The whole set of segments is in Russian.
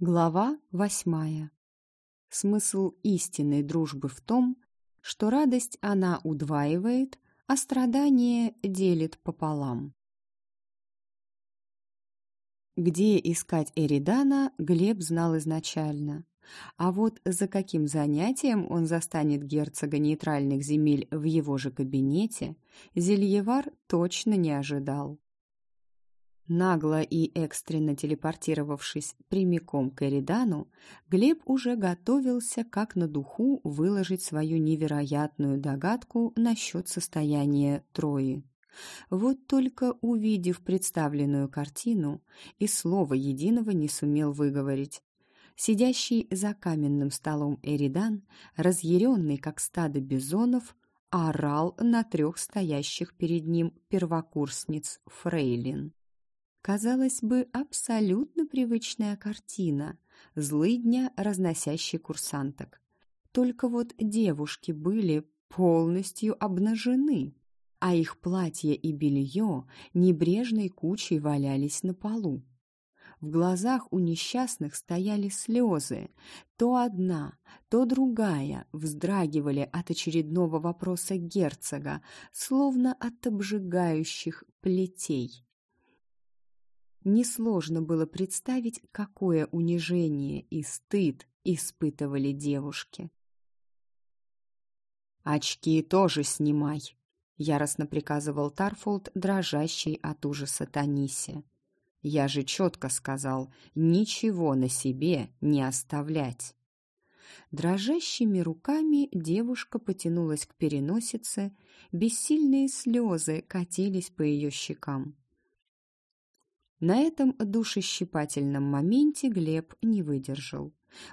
Глава восьмая. Смысл истинной дружбы в том, что радость она удваивает, а страдание делит пополам. Где искать Эридана, Глеб знал изначально. А вот за каким занятием он застанет герцога нейтральных земель в его же кабинете, Зельевар точно не ожидал. Нагло и экстренно телепортировавшись прямиком к Эридану, Глеб уже готовился как на духу выложить свою невероятную догадку насчет состояния Трои. Вот только увидев представленную картину, и слова единого не сумел выговорить. Сидящий за каменным столом Эридан, разъяренный, как стадо бизонов, орал на трех стоящих перед ним первокурсниц Фрейлин. Казалось бы, абсолютно привычная картина, злыдня, разносящий курсанток. Только вот девушки были полностью обнажены, а их платье и белье небрежной кучей валялись на полу. В глазах у несчастных стояли слезы. То одна, то другая вздрагивали от очередного вопроса герцога, словно от обжигающих плетей. Несложно было представить, какое унижение и стыд испытывали девушки. «Очки тоже снимай», — яростно приказывал Тарфолд, дрожащий от ужаса Танисе. «Я же четко сказал, ничего на себе не оставлять». Дрожащими руками девушка потянулась к переносице, бессильные слезы катились по ее щекам. На этом душещипательном моменте Глеб не выдержал.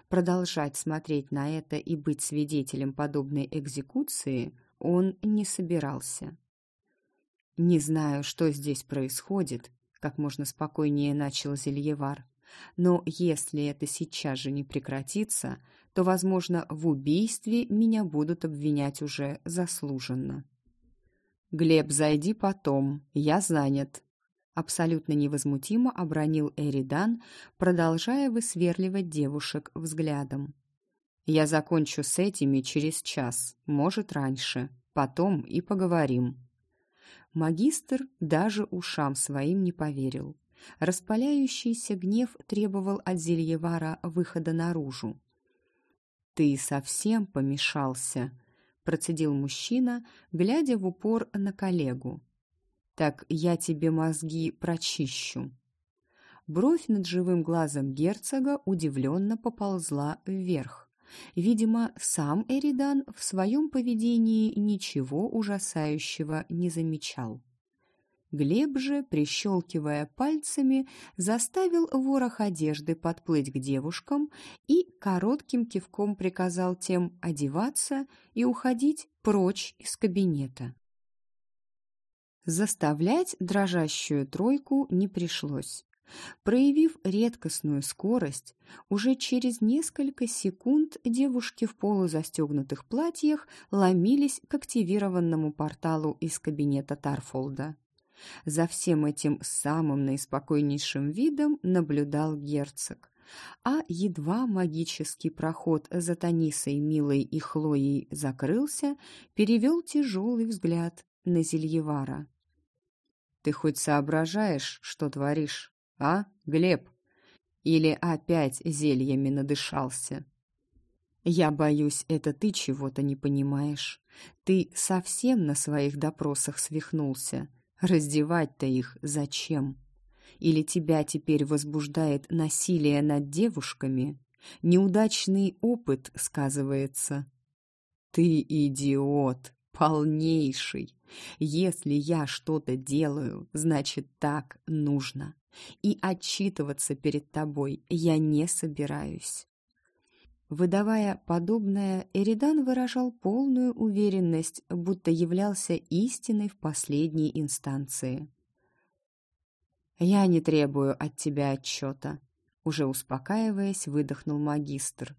Продолжать смотреть на это и быть свидетелем подобной экзекуции он не собирался. «Не знаю, что здесь происходит», — как можно спокойнее начал Зельевар. «Но если это сейчас же не прекратится, то, возможно, в убийстве меня будут обвинять уже заслуженно». «Глеб, зайди потом, я занят», Абсолютно невозмутимо обронил Эридан, продолжая высверливать девушек взглядом. «Я закончу с этими через час, может, раньше. Потом и поговорим». Магистр даже ушам своим не поверил. Распаляющийся гнев требовал от Зельевара выхода наружу. «Ты совсем помешался», — процедил мужчина, глядя в упор на коллегу так я тебе мозги прочищу». Бровь над живым глазом герцога удивленно поползла вверх. Видимо, сам Эридан в своем поведении ничего ужасающего не замечал. Глеб же, прищелкивая пальцами, заставил ворох одежды подплыть к девушкам и коротким кивком приказал тем одеваться и уходить прочь из кабинета. Заставлять дрожащую тройку не пришлось. Проявив редкостную скорость, уже через несколько секунд девушки в полузастегнутых платьях ломились к активированному порталу из кабинета Тарфолда. За всем этим самым наиспокойнейшим видом наблюдал герцог. А едва магический проход за Танисой, Милой и Хлоей закрылся, перевел тяжелый взгляд на Зельевара. «Ты хоть соображаешь, что творишь, а, Глеб? Или опять зельями надышался?» «Я боюсь, это ты чего-то не понимаешь. Ты совсем на своих допросах свихнулся. Раздевать-то их зачем? Или тебя теперь возбуждает насилие над девушками? Неудачный опыт сказывается». «Ты идиот!» полнейший. Если я что-то делаю, значит так нужно. И отчитываться перед тобой я не собираюсь. Выдавая подобное, Эридан выражал полную уверенность, будто являлся истиной в последней инстанции. «Я не требую от тебя отчета», — уже успокаиваясь, выдохнул магистр.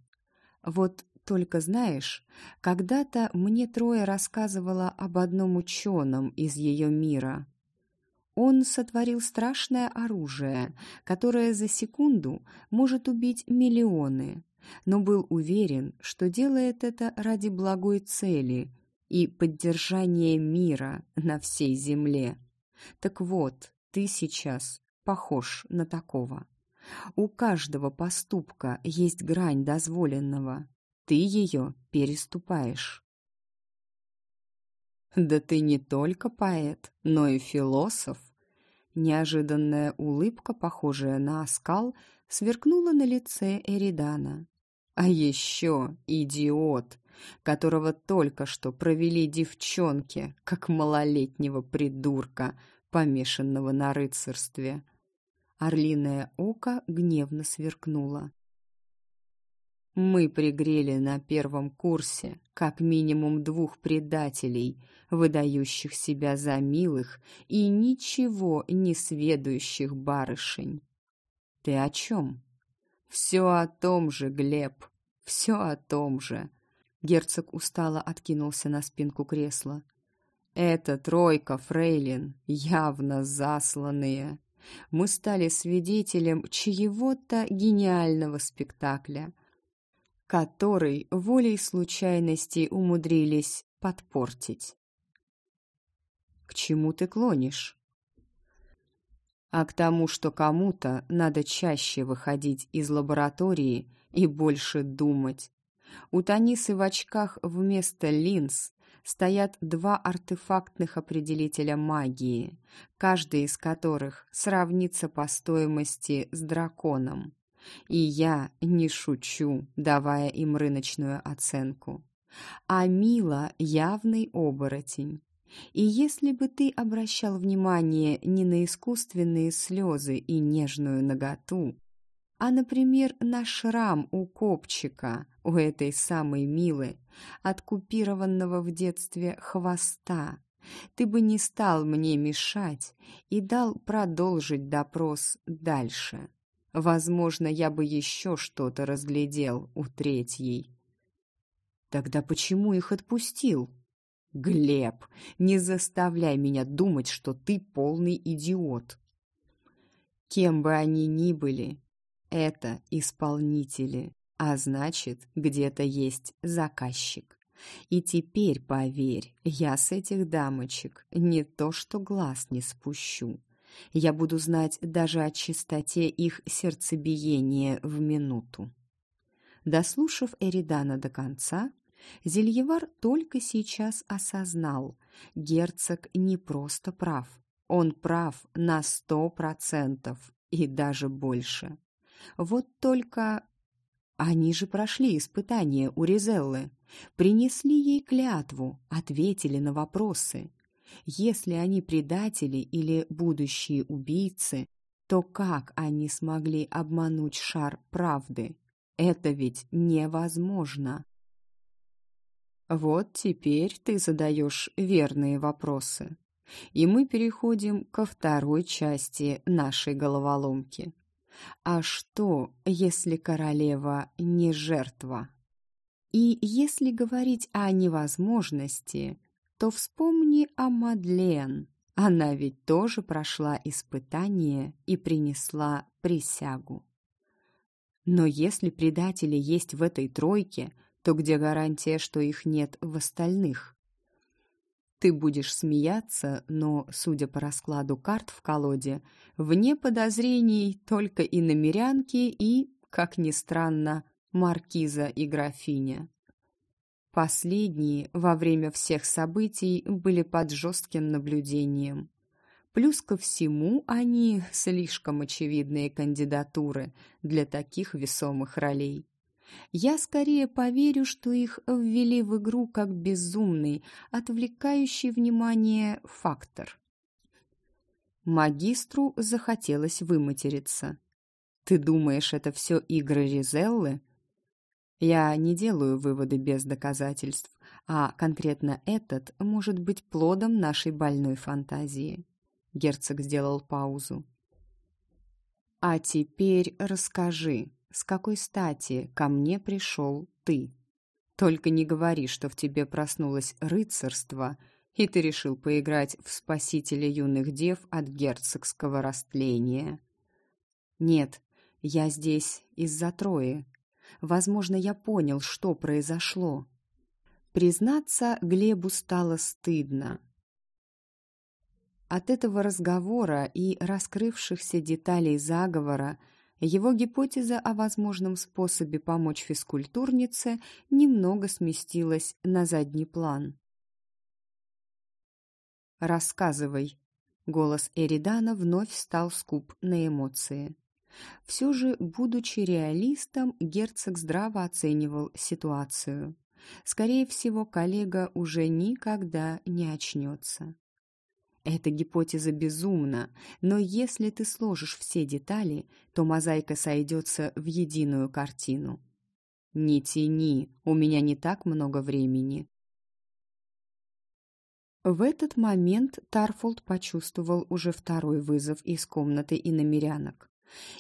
«Вот только знаешь, когда-то мне Трое рассказывала об одном ученом из ее мира. Он сотворил страшное оружие, которое за секунду может убить миллионы, но был уверен, что делает это ради благой цели и поддержания мира на всей земле. Так вот, ты сейчас похож на такого. У каждого поступка есть грань дозволенного. Ты ее переступаешь. «Да ты не только поэт, но и философ!» Неожиданная улыбка, похожая на оскал, сверкнула на лице Эридана. «А еще идиот, которого только что провели девчонки, как малолетнего придурка, помешанного на рыцарстве». Орлиное око гневно сверкнуло. Мы пригрели на первом курсе как минимум двух предателей, выдающих себя за милых и ничего не сведущих барышень. Ты о чем? Все о том же, Глеб, все о том же. Герцог устало откинулся на спинку кресла. Эта тройка фрейлин явно засланные. Мы стали свидетелем чьего-то гениального спектакля — который волей случайности умудрились подпортить. К чему ты клонишь? А к тому, что кому-то надо чаще выходить из лаборатории и больше думать. У Танисы в очках вместо линз стоят два артефактных определителя магии, каждый из которых сравнится по стоимости с драконом. И я не шучу, давая им рыночную оценку. А Мила явный оборотень. И если бы ты обращал внимание не на искусственные слезы и нежную наготу, а, например, на шрам у копчика, у этой самой Милы, от купированного в детстве хвоста, ты бы не стал мне мешать и дал продолжить допрос дальше. Возможно, я бы еще что-то разглядел у третьей. Тогда почему их отпустил? Глеб, не заставляй меня думать, что ты полный идиот. Кем бы они ни были, это исполнители, а значит, где-то есть заказчик. И теперь, поверь, я с этих дамочек не то что глаз не спущу. Я буду знать даже о чистоте их сердцебиения в минуту. Дослушав Эридана до конца, Зельевар только сейчас осознал, герцог не просто прав, он прав на сто процентов и даже больше. Вот только они же прошли испытание у Ризеллы, принесли ей клятву, ответили на вопросы. Если они предатели или будущие убийцы, то как они смогли обмануть шар правды? Это ведь невозможно. Вот теперь ты задаешь верные вопросы. И мы переходим ко второй части нашей головоломки. А что, если королева не жертва? И если говорить о невозможности, то вспомни о Мадлен. Она ведь тоже прошла испытание и принесла присягу. Но если предатели есть в этой тройке, то где гарантия, что их нет в остальных? Ты будешь смеяться, но, судя по раскладу карт в колоде, вне подозрений только и намерянки и, как ни странно, маркиза и графиня. Последние во время всех событий были под жестким наблюдением. Плюс ко всему они слишком очевидные кандидатуры для таких весомых ролей. Я скорее поверю, что их ввели в игру как безумный, отвлекающий внимание фактор. Магистру захотелось выматериться. «Ты думаешь, это все игры Ризеллы?» Я не делаю выводы без доказательств, а конкретно этот может быть плодом нашей больной фантазии. Герцог сделал паузу. А теперь расскажи, с какой стати ко мне пришел ты? Только не говори, что в тебе проснулось рыцарство и ты решил поиграть в спасителя юных дев от герцогского растления. Нет, я здесь из-за Трои. Возможно, я понял, что произошло. Признаться, Глебу стало стыдно. От этого разговора и раскрывшихся деталей заговора его гипотеза о возможном способе помочь физкультурнице немного сместилась на задний план. «Рассказывай». Голос Эридана вновь стал скуп на эмоции. Все же, будучи реалистом, герцог здраво оценивал ситуацию. Скорее всего, коллега уже никогда не очнется. Эта гипотеза безумна, но если ты сложишь все детали, то мозаика сойдется в единую картину. «Не тяни, у меня не так много времени», в этот момент Тарфолд почувствовал уже второй вызов из комнаты иномерянок.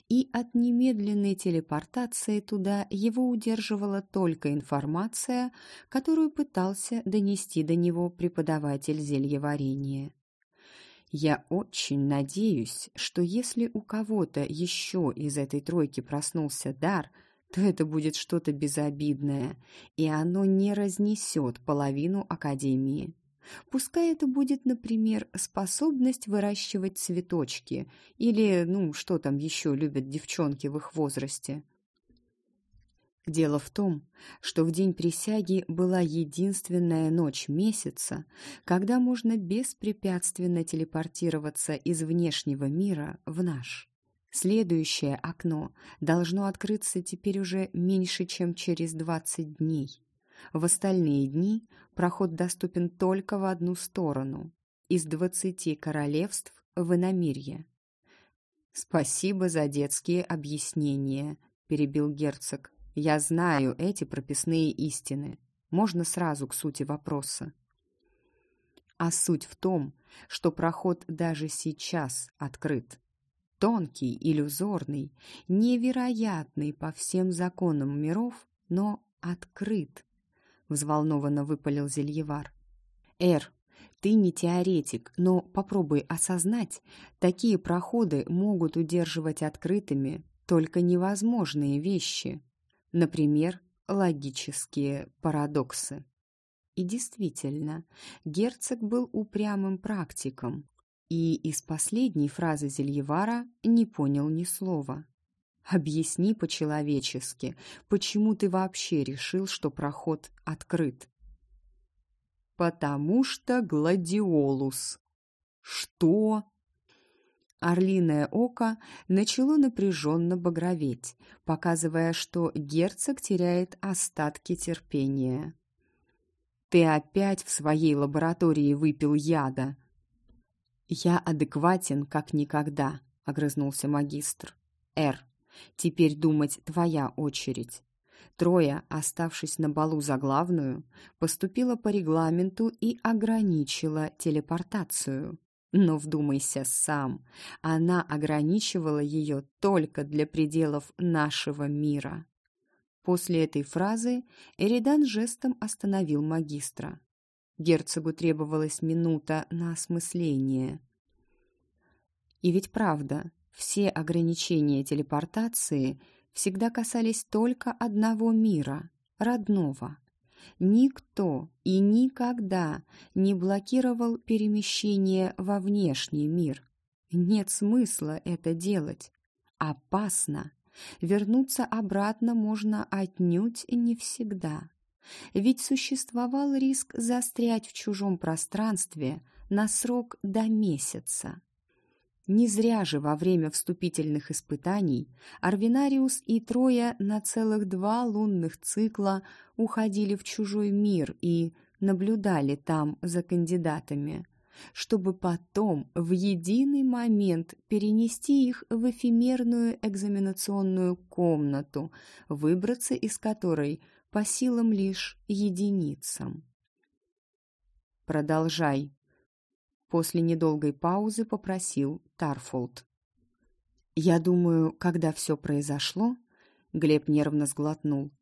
И от немедленной телепортации туда его удерживала только информация, которую пытался донести до него преподаватель зельеварения. Я очень надеюсь, что если у кого-то еще из этой тройки проснулся дар, то это будет что-то безобидное, и оно не разнесет половину Академии. Пускай это будет, например, способность выращивать цветочки или, ну, что там еще любят девчонки в их возрасте. Дело в том, что в день присяги была единственная ночь месяца, когда можно беспрепятственно телепортироваться из внешнего мира в наш. Следующее окно должно открыться теперь уже меньше, чем через 20 дней. В остальные дни проход доступен только в одну сторону – из двадцати королевств в иномирье. «Спасибо за детские объяснения», – перебил герцог. «Я знаю эти прописные истины. Можно сразу к сути вопроса». А суть в том, что проход даже сейчас открыт. Тонкий, иллюзорный, невероятный по всем законам миров, но открыт взволнованно выпалил Зельевар. «Эр, ты не теоретик, но попробуй осознать, такие проходы могут удерживать открытыми только невозможные вещи. Например, логические парадоксы». И действительно, герцог был упрямым практиком, и из последней фразы Зельевара не понял ни слова. Объясни по-человечески, почему ты вообще решил, что проход открыт? Потому что гладиолус. Что? Орлиное око начало напряженно багроветь, показывая, что герцог теряет остатки терпения. «Ты опять в своей лаборатории выпил яда!» «Я адекватен, как никогда», — огрызнулся магистр. «Эр, Теперь думать твоя очередь. Трое, оставшись на балу за главную, поступила по регламенту и ограничила телепортацию. Но вдумайся сам, она ограничивала ее только для пределов нашего мира. После этой фразы Эридан жестом остановил магистра. Герцогу требовалась минута на осмысление. И ведь правда, все ограничения телепортации всегда касались только одного мира, родного. Никто и никогда не блокировал перемещение во внешний мир. Нет смысла это делать. Опасно. Вернуться обратно можно отнюдь не всегда. Ведь существовал риск застрять в чужом пространстве на срок до месяца. Не зря же во время вступительных испытаний Арвинариус и Троя на целых два лунных цикла уходили в чужой мир и наблюдали там за кандидатами, чтобы потом в единый момент перенести их в эфемерную экзаменационную комнату, выбраться из которой по силам лишь единицам. «Продолжай», После недолгой паузы попросил Тарфолд. «Я думаю, когда все произошло...» Глеб нервно сглотнул.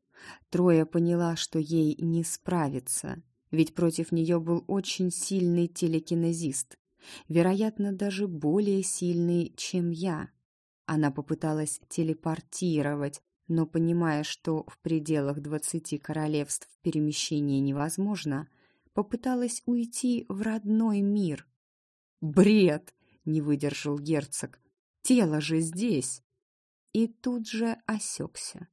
Троя поняла, что ей не справиться. Ведь против нее был очень сильный телекинезист, вероятно, даже более сильный, чем я. Она попыталась телепортировать, но, понимая, что в пределах двадцати королевств перемещение невозможно, попыталась уйти в родной мир. «Бред!» — не выдержал герцог. «Тело же здесь!» И тут же осекся,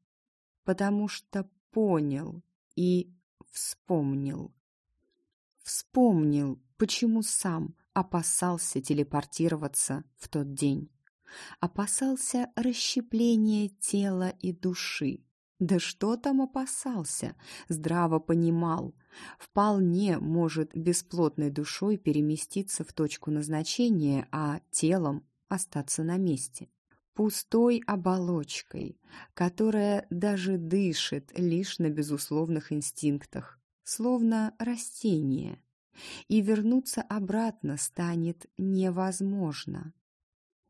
потому что понял и вспомнил. Вспомнил, почему сам опасался телепортироваться в тот день. Опасался расщепления тела и души. Да что там опасался? Здраво понимал. Вполне может бесплотной душой переместиться в точку назначения, а телом остаться на месте. Пустой оболочкой, которая даже дышит лишь на безусловных инстинктах, словно растение. И вернуться обратно станет невозможно.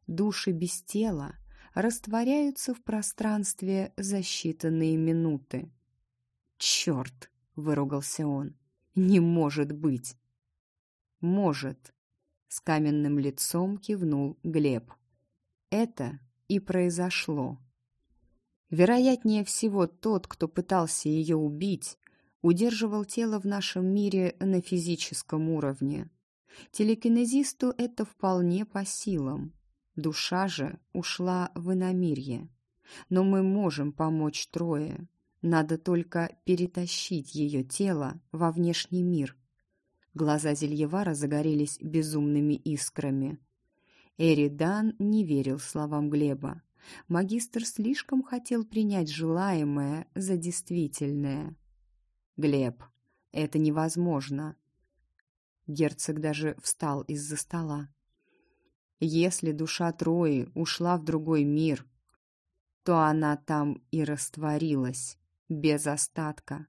Души без тела растворяются в пространстве за считанные минуты. «Черт!» — выругался он. «Не может быть!» «Может!» — с каменным лицом кивнул Глеб. «Это и произошло. Вероятнее всего, тот, кто пытался ее убить, удерживал тело в нашем мире на физическом уровне. Телекинезисту это вполне по силам. Душа же ушла в иномирье. Но мы можем помочь Трое. Надо только перетащить ее тело во внешний мир. Глаза Зельевара загорелись безумными искрами. Эридан не верил словам Глеба. Магистр слишком хотел принять желаемое за действительное. «Глеб, это невозможно!» Герцог даже встал из-за стола. Если душа Трои ушла в другой мир, то она там и растворилась, без остатка.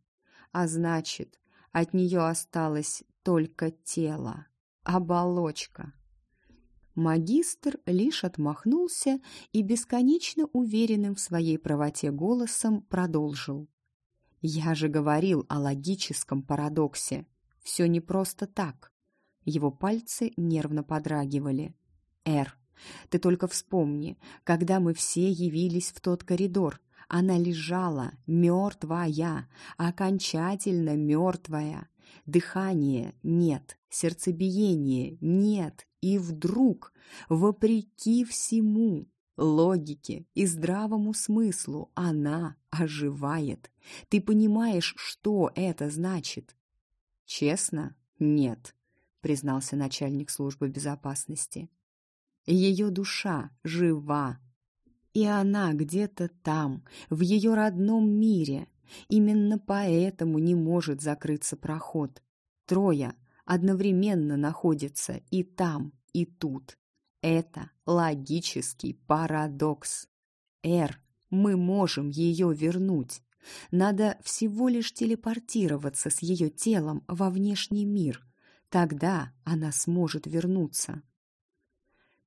А значит, от нее осталось только тело, оболочка. Магистр лишь отмахнулся и бесконечно уверенным в своей правоте голосом продолжил. «Я же говорил о логическом парадоксе. Все не просто так». Его пальцы нервно подрагивали. Эр, ты только вспомни, когда мы все явились в тот коридор, она лежала, мертвая, окончательно мертвая. Дыхания нет, сердцебиения нет. И вдруг, вопреки всему, логике и здравому смыслу, она оживает. Ты понимаешь, что это значит? Честно? Нет, признался начальник службы безопасности. Ее душа жива. И она где-то там, в ее родном мире. Именно поэтому не может закрыться проход. Трое одновременно находятся и там, и тут. Это логический парадокс. Эр, мы можем ее вернуть. Надо всего лишь телепортироваться с ее телом во внешний мир. Тогда она сможет вернуться.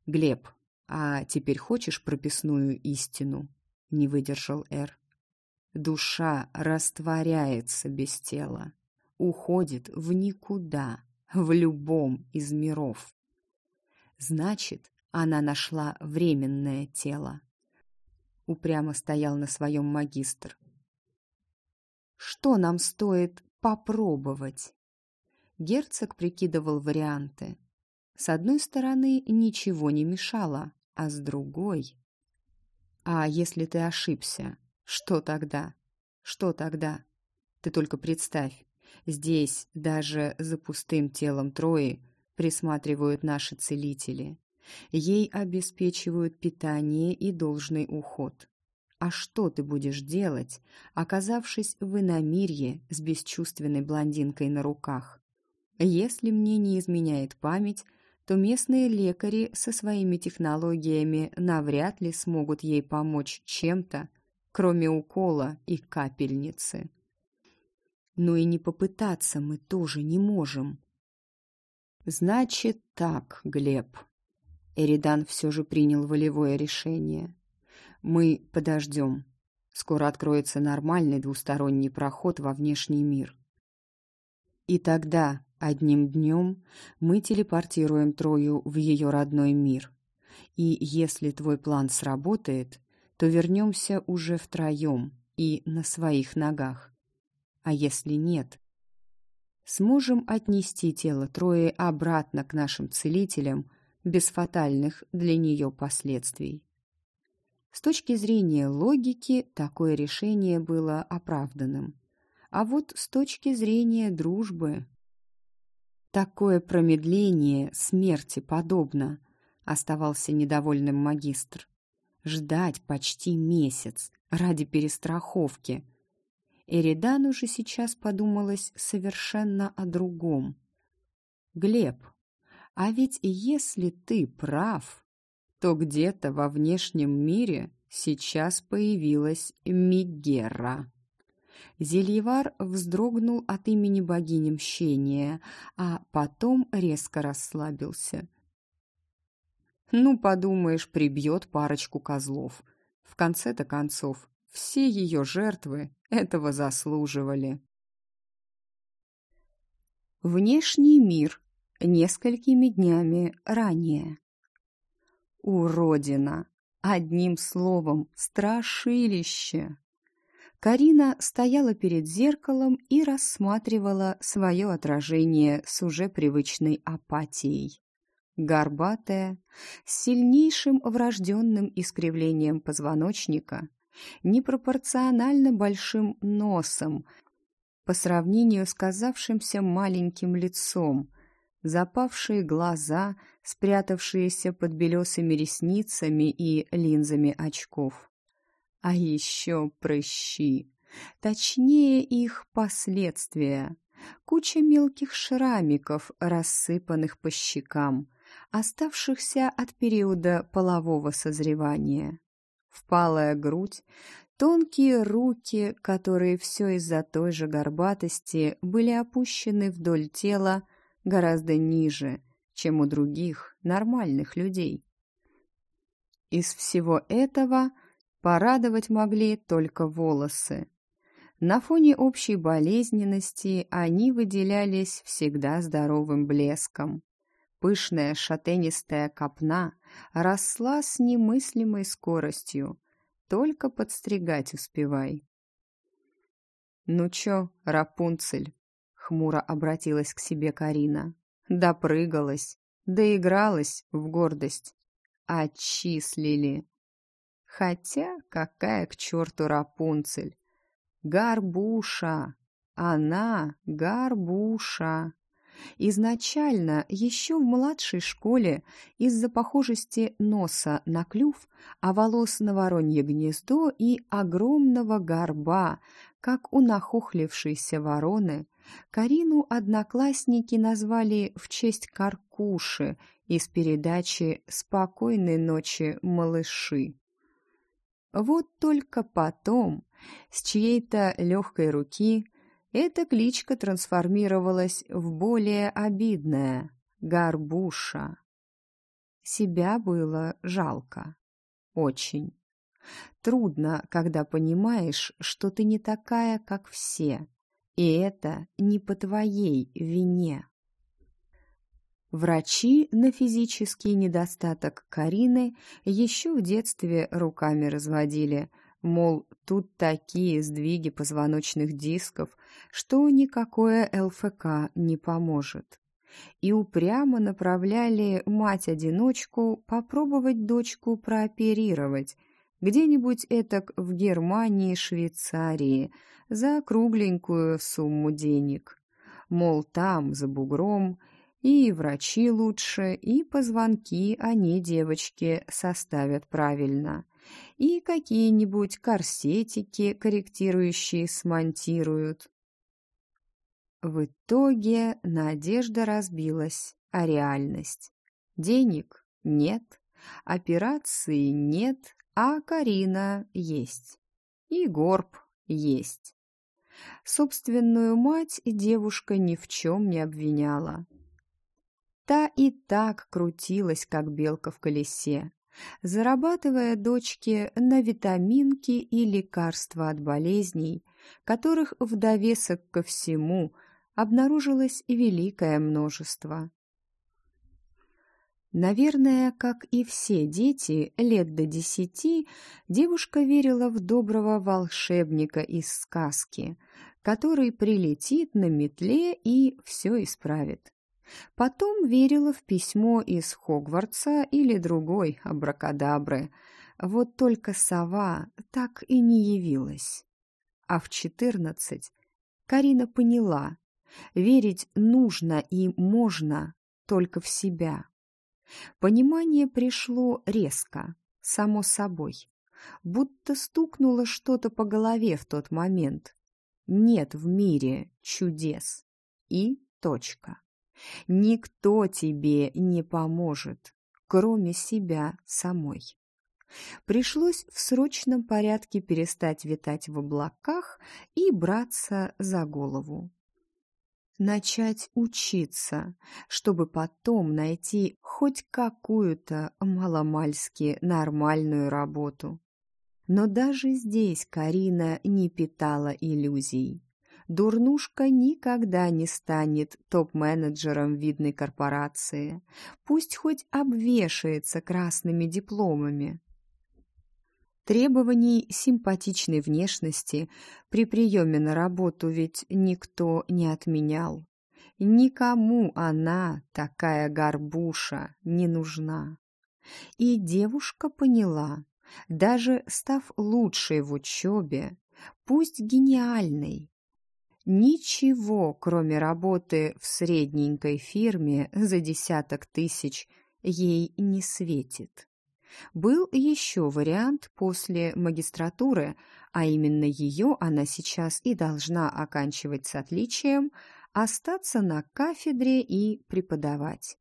«Глеб, а теперь хочешь прописную истину?» — не выдержал Эр. «Душа растворяется без тела, уходит в никуда, в любом из миров. Значит, она нашла временное тело». Упрямо стоял на своем магистр. «Что нам стоит попробовать?» Герцог прикидывал варианты. С одной стороны, ничего не мешало, а с другой... А если ты ошибся, что тогда? Что тогда? Ты только представь, здесь даже за пустым телом Трои присматривают наши целители. Ей обеспечивают питание и должный уход. А что ты будешь делать, оказавшись в иномирье с бесчувственной блондинкой на руках? Если мне не изменяет память, то местные лекари со своими технологиями навряд ли смогут ей помочь чем-то, кроме укола и капельницы. Но и не попытаться мы тоже не можем. Значит так, Глеб. Эридан все же принял волевое решение. Мы подождем. Скоро откроется нормальный двусторонний проход во внешний мир. И тогда, одним днем, мы телепортируем Трою в ее родной мир. И если твой план сработает, то вернемся уже втроем и на своих ногах. А если нет, сможем отнести тело Трои обратно к нашим целителям без фатальных для нее последствий. С точки зрения логики, такое решение было оправданным. А вот с точки зрения дружбы... Такое промедление смерти подобно, оставался недовольным магистр. Ждать почти месяц ради перестраховки. Эридану же сейчас подумалось совершенно о другом. «Глеб, а ведь если ты прав, то где-то во внешнем мире сейчас появилась Мигера». Зельевар вздрогнул от имени богини мщения, а потом резко расслабился. Ну, подумаешь, прибьет парочку козлов. В конце-то концов, все ее жертвы этого заслуживали. Внешний мир несколькими днями ранее. Уродина! Одним словом, страшилище! Карина стояла перед зеркалом и рассматривала свое отражение с уже привычной апатией. Горбатая, с сильнейшим врожденным искривлением позвоночника, непропорционально большим носом, по сравнению с казавшимся маленьким лицом, запавшие глаза, спрятавшиеся под белесыми ресницами и линзами очков. А еще прыщи, точнее их последствия. Куча мелких шрамиков, рассыпанных по щекам, оставшихся от периода полового созревания. Впалая грудь, тонкие руки, которые все из-за той же горбатости были опущены вдоль тела гораздо ниже, чем у других нормальных людей. Из всего этого Порадовать могли только волосы. На фоне общей болезненности они выделялись всегда здоровым блеском. Пышная шатенистая копна росла с немыслимой скоростью. Только подстригать успевай. «Ну чё, Рапунцель?» — хмуро обратилась к себе Карина. «Допрыгалась, доигралась в гордость. Отчислили!» Хотя какая к черту Рапунцель? Гарбуша! Она Гарбуша! Изначально, еще в младшей школе, из-за похожести носа на клюв, а волос на воронье гнездо и огромного горба, как у нахохлившейся вороны, Карину одноклассники назвали в честь Каркуши из передачи «Спокойной ночи, малыши». Вот только потом, с чьей-то легкой руки, эта кличка трансформировалась в более обидное — Горбуша. Себя было жалко. Очень. Трудно, когда понимаешь, что ты не такая, как все, и это не по твоей вине. Врачи на физический недостаток Карины еще в детстве руками разводили, мол, тут такие сдвиги позвоночных дисков, что никакое ЛФК не поможет. И упрямо направляли мать-одиночку попробовать дочку прооперировать, где-нибудь этак в Германии, Швейцарии, за кругленькую сумму денег. Мол, там, за бугром, и врачи лучше, и позвонки они, девочки, составят правильно. И какие-нибудь корсетики корректирующие смонтируют. В итоге надежда разбилась, а реальность. Денег нет, операции нет, а Карина есть. И горб есть. Собственную мать девушка ни в чем не обвиняла. Та и так крутилась, как белка в колесе, зарабатывая дочке на витаминки и лекарства от болезней, которых в довесок ко всему обнаружилось великое множество. Наверное, как и все дети, лет до десяти, девушка верила в доброго волшебника из сказки, который прилетит на метле и все исправит. Потом верила в письмо из Хогвартса или другой абракадабры. Вот только сова так и не явилась. А в четырнадцать Карина поняла, верить нужно и можно только в себя. Понимание пришло резко, само собой, будто стукнуло что-то по голове в тот момент. Нет в мире чудес. И точка. Никто тебе не поможет, кроме себя самой. Пришлось в срочном порядке перестать витать в облаках и браться за голову. Начать учиться, чтобы потом найти хоть какую-то маломальски нормальную работу. Но даже здесь Карина не питала иллюзий. Дурнушка никогда не станет топ-менеджером видной корпорации. Пусть хоть обвешается красными дипломами. Требований симпатичной внешности при приеме на работу ведь никто не отменял. Никому она, такая горбуша, не нужна. И девушка поняла, даже став лучшей в учебе, пусть гениальной, Ничего, кроме работы в средненькой фирме за десяток тысяч, ей не светит. Был еще вариант после магистратуры, а именно ее она сейчас и должна оканчивать с отличием, остаться на кафедре и преподавать.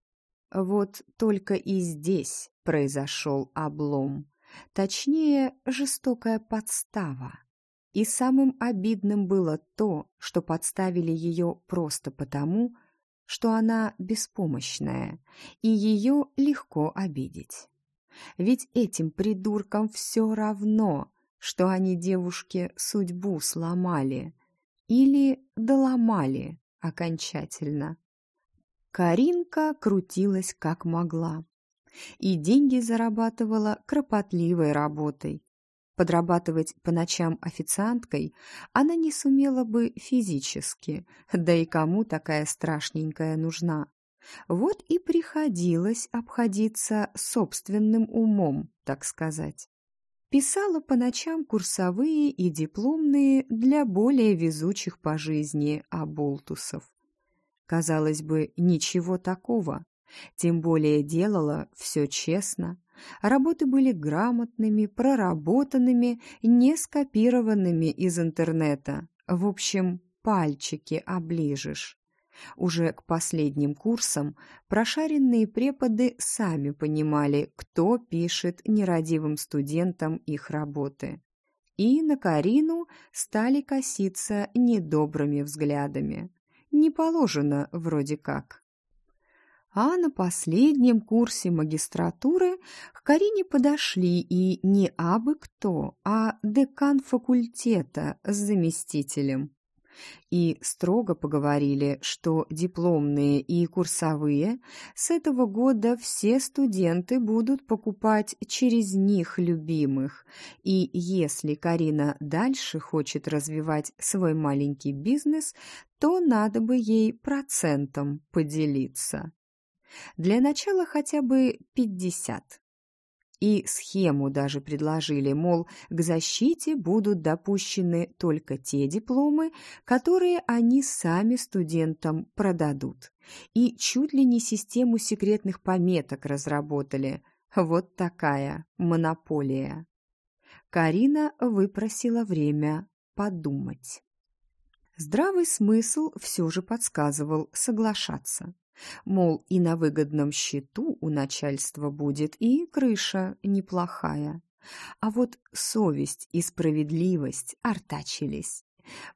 Вот только и здесь произошел облом, точнее, жестокая подстава. И самым обидным было то, что подставили ее просто потому, что она беспомощная, и ее легко обидеть. Ведь этим придуркам все равно, что они девушке судьбу сломали или доломали окончательно. Каринка крутилась как могла и деньги зарабатывала кропотливой работой, Подрабатывать по ночам официанткой она не сумела бы физически, да и кому такая страшненькая нужна. Вот и приходилось обходиться собственным умом, так сказать. Писала по ночам курсовые и дипломные для более везучих по жизни оболтусов. Казалось бы, ничего такого, тем более делала все честно, Работы были грамотными, проработанными, не скопированными из интернета. В общем, пальчики оближешь. Уже к последним курсам прошаренные преподы сами понимали, кто пишет нерадивым студентам их работы. И на Карину стали коситься недобрыми взглядами. Не положено вроде как. А на последнем курсе магистратуры к Карине подошли и не абы кто, а декан факультета с заместителем. И строго поговорили, что дипломные и курсовые с этого года все студенты будут покупать через них любимых. И если Карина дальше хочет развивать свой маленький бизнес, то надо бы ей процентом поделиться. Для начала хотя бы пятьдесят. И схему даже предложили, мол, к защите будут допущены только те дипломы, которые они сами студентам продадут. И чуть ли не систему секретных пометок разработали. Вот такая монополия. Карина выпросила время подумать. Здравый смысл все же подсказывал соглашаться. Мол, и на выгодном счету у начальства будет, и крыша неплохая. А вот совесть и справедливость артачились.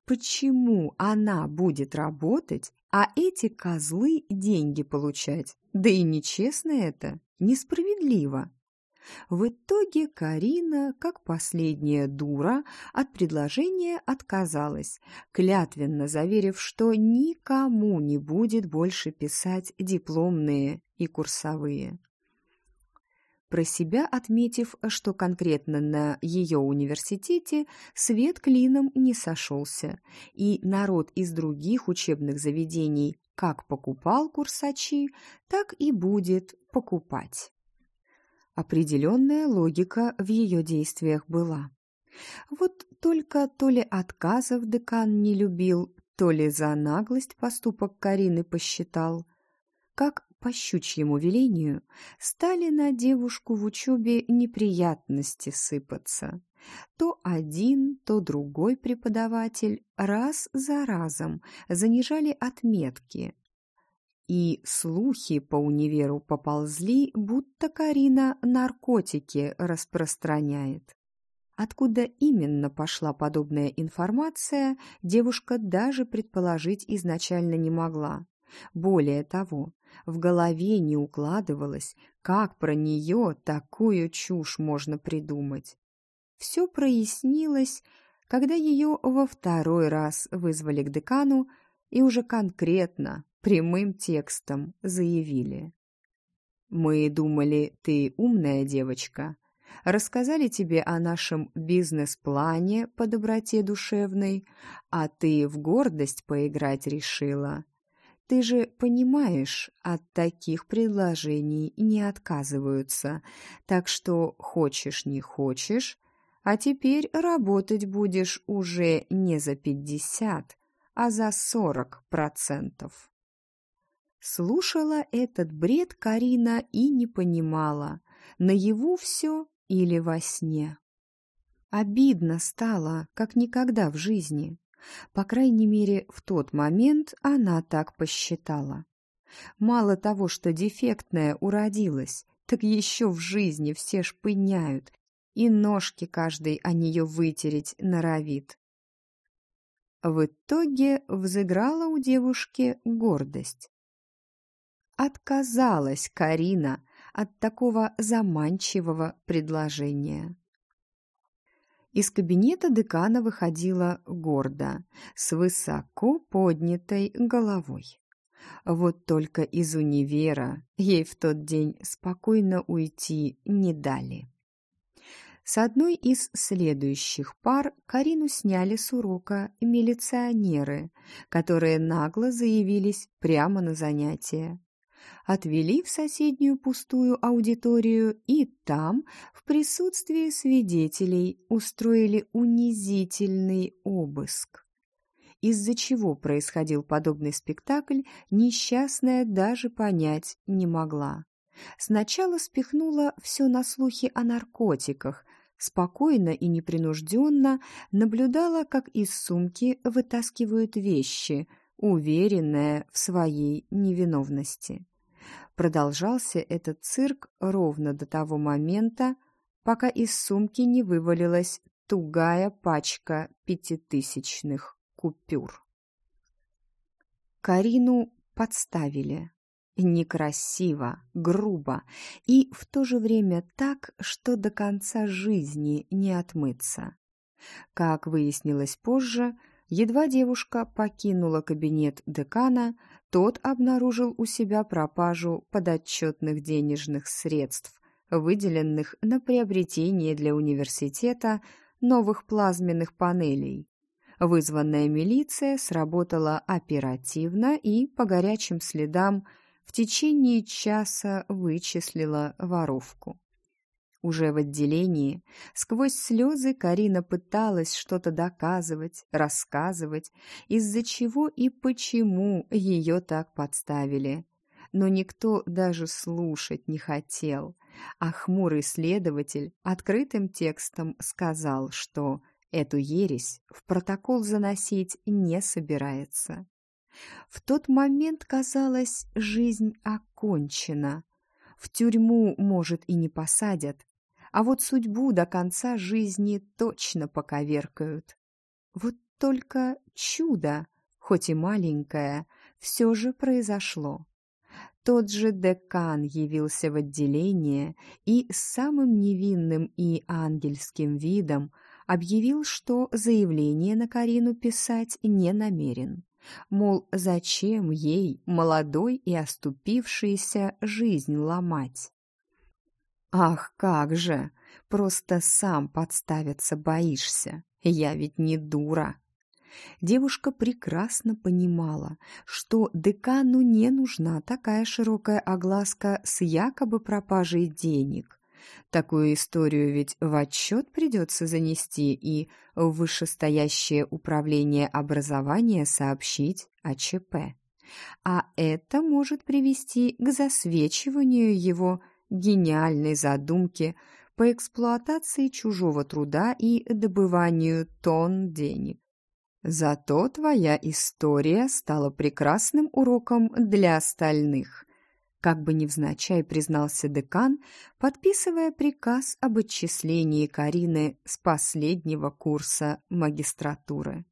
Почему она будет работать, а эти козлы деньги получать? Да и нечестно это, несправедливо. В итоге Карина, как последняя дура, от предложения отказалась, клятвенно заверив, что никому не будет больше писать дипломные и курсовые. Про себя отметив, что конкретно на ее университете свет клином не сошелся, и народ из других учебных заведений как покупал курсачи, так и будет покупать. Определенная логика в ее действиях была. Вот только то ли отказов декан не любил, то ли за наглость поступок Карины посчитал. Как по щучьему велению стали на девушку в учебе неприятности сыпаться. То один, то другой преподаватель раз за разом занижали отметки, и слухи по универу поползли, будто Карина наркотики распространяет. Откуда именно пошла подобная информация, девушка даже предположить изначально не могла. Более того, в голове не укладывалось, как про нее такую чушь можно придумать. Все прояснилось, когда ее во второй раз вызвали к декану и уже конкретно прямым текстом заявили. «Мы думали, ты умная девочка. Рассказали тебе о нашем бизнес-плане по доброте душевной, а ты в гордость поиграть решила. Ты же понимаешь, от таких предложений не отказываются, так что хочешь не хочешь, а теперь работать будешь уже не за пятьдесят, а за сорок процентов. Слушала этот бред Карина и не понимала, наяву все или во сне. Обидно стало, как никогда в жизни. По крайней мере, в тот момент она так посчитала. Мало того, что дефектная уродилась, так еще в жизни все шпыняют, и ножки каждый о нее вытереть норовит. В итоге взыграла у девушки гордость. Отказалась Карина от такого заманчивого предложения. Из кабинета декана выходила гордо, с высоко поднятой головой. Вот только из универа ей в тот день спокойно уйти не дали. С одной из следующих пар Карину сняли с урока милиционеры, которые нагло заявились прямо на занятия отвели в соседнюю пустую аудиторию и там, в присутствии свидетелей, устроили унизительный обыск. Из-за чего происходил подобный спектакль, несчастная даже понять не могла. Сначала спихнула все на слухи о наркотиках, спокойно и непринужденно наблюдала, как из сумки вытаскивают вещи, уверенная в своей невиновности. Продолжался этот цирк ровно до того момента, пока из сумки не вывалилась тугая пачка пятитысячных купюр. Карину подставили. Некрасиво, грубо и в то же время так, что до конца жизни не отмыться. Как выяснилось позже, едва девушка покинула кабинет декана, тот обнаружил у себя пропажу подотчетных денежных средств, выделенных на приобретение для университета новых плазменных панелей. Вызванная милиция сработала оперативно и по горячим следам в течение часа вычислила воровку. Уже в отделении, сквозь слезы Карина пыталась что-то доказывать, рассказывать, из-за чего и почему ее так подставили. Но никто даже слушать не хотел, а хмурый следователь открытым текстом сказал, что эту ересь в протокол заносить не собирается. В тот момент казалось, жизнь окончена. В тюрьму, может, и не посадят, а вот судьбу до конца жизни точно поковеркают. Вот только чудо, хоть и маленькое, все же произошло. Тот же декан явился в отделение и с самым невинным и ангельским видом объявил, что заявление на Карину писать не намерен. Мол, зачем ей, молодой и оступившейся, жизнь ломать? «Ах, как же! Просто сам подставиться боишься. Я ведь не дура!» Девушка прекрасно понимала, что декану не нужна такая широкая огласка с якобы пропажей денег. Такую историю ведь в отчет придется занести и в вышестоящее управление образования сообщить о ЧП. А это может привести к засвечиванию его гениальной задумки по эксплуатации чужого труда и добыванию тонн денег. Зато твоя история стала прекрасным уроком для остальных. Как бы невзначай признался декан, подписывая приказ об отчислении Карины с последнего курса магистратуры.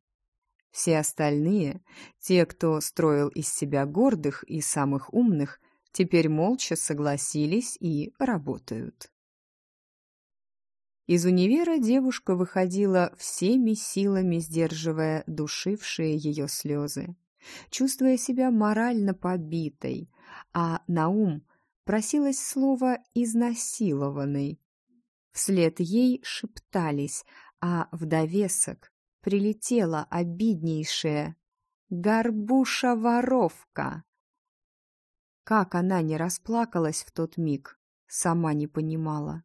Все остальные, те, кто строил из себя гордых и самых умных, теперь молча согласились и работают. Из универа девушка выходила всеми силами, сдерживая душившие ее слезы, чувствуя себя морально побитой, а на ум просилось слово «изнасилованный». Вслед ей шептались, а в довесок прилетела обиднейшая «Горбуша-воровка». Как она не расплакалась в тот миг, сама не понимала.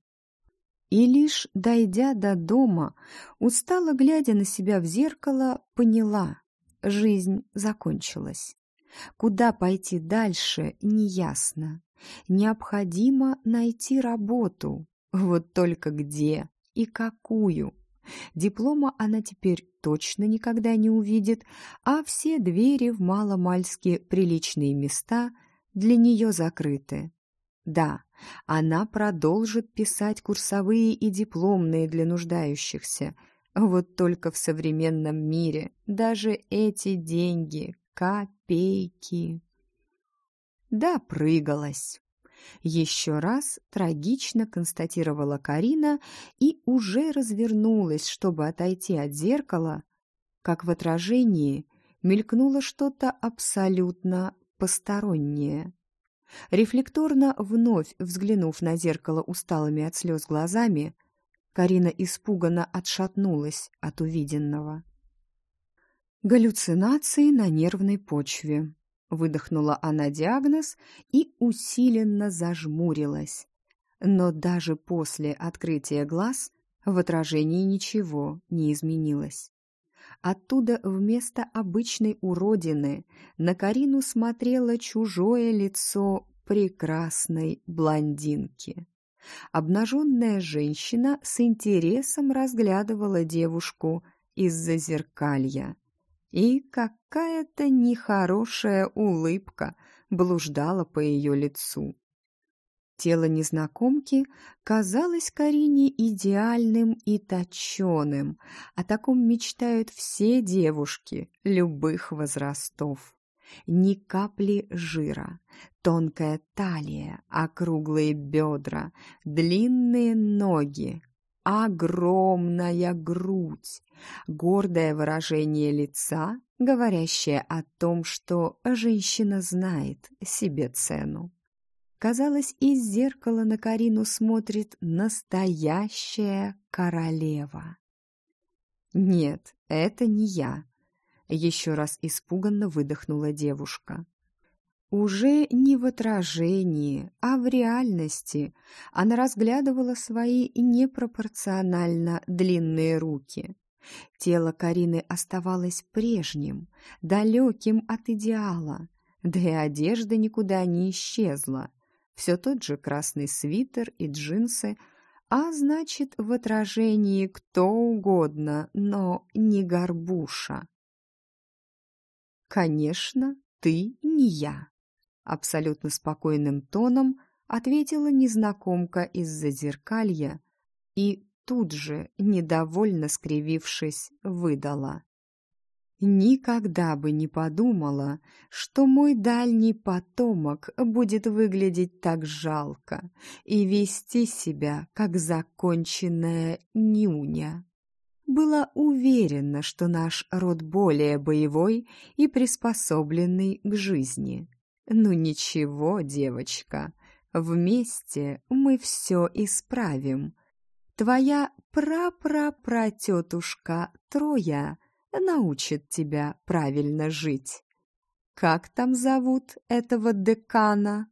И лишь дойдя до дома, устало глядя на себя в зеркало, поняла — жизнь закончилась. Куда пойти дальше, неясно. Необходимо найти работу. Вот только где и какую. Диплома она теперь точно никогда не увидит, а все двери в маломальски приличные места для нее закрыты. Да, она продолжит писать курсовые и дипломные для нуждающихся. Вот только в современном мире даже эти деньги — копейки. Да, прыгалась. Еще раз трагично констатировала Карина и уже развернулась, чтобы отойти от зеркала, как в отражении мелькнуло что-то абсолютно постороннее. Рефлекторно вновь взглянув на зеркало усталыми от слез глазами, Карина испуганно отшатнулась от увиденного. «Галлюцинации на нервной почве», — выдохнула она диагноз и усиленно зажмурилась. Но даже после открытия глаз в отражении ничего не изменилось. Оттуда вместо обычной уродины на Карину смотрело чужое лицо прекрасной блондинки. Обнаженная женщина с интересом разглядывала девушку из-за зеркалья. И какая-то нехорошая улыбка блуждала по ее лицу. Тело незнакомки казалось Карине идеальным и точеным. О таком мечтают все девушки любых возрастов. Ни капли жира, тонкая талия, округлые бедра, длинные ноги, огромная грудь, гордое выражение лица, говорящее о том, что женщина знает себе цену. Казалось, из зеркала на Карину смотрит настоящая королева. «Нет, это не я», — еще раз испуганно выдохнула девушка. Уже не в отражении, а в реальности она разглядывала свои непропорционально длинные руки. Тело Карины оставалось прежним, далеким от идеала, да и одежда никуда не исчезла все тот же красный свитер и джинсы, а значит, в отражении кто угодно, но не горбуша. «Конечно, ты не я», — абсолютно спокойным тоном ответила незнакомка из-за зеркалья и тут же, недовольно скривившись, выдала. Никогда бы не подумала, что мой дальний потомок будет выглядеть так жалко и вести себя, как законченная нюня. Была уверена, что наш род более боевой и приспособленный к жизни. Ну ничего, девочка, вместе мы все исправим. Твоя прапрапратетушка Троя научит тебя правильно жить. Как там зовут этого декана?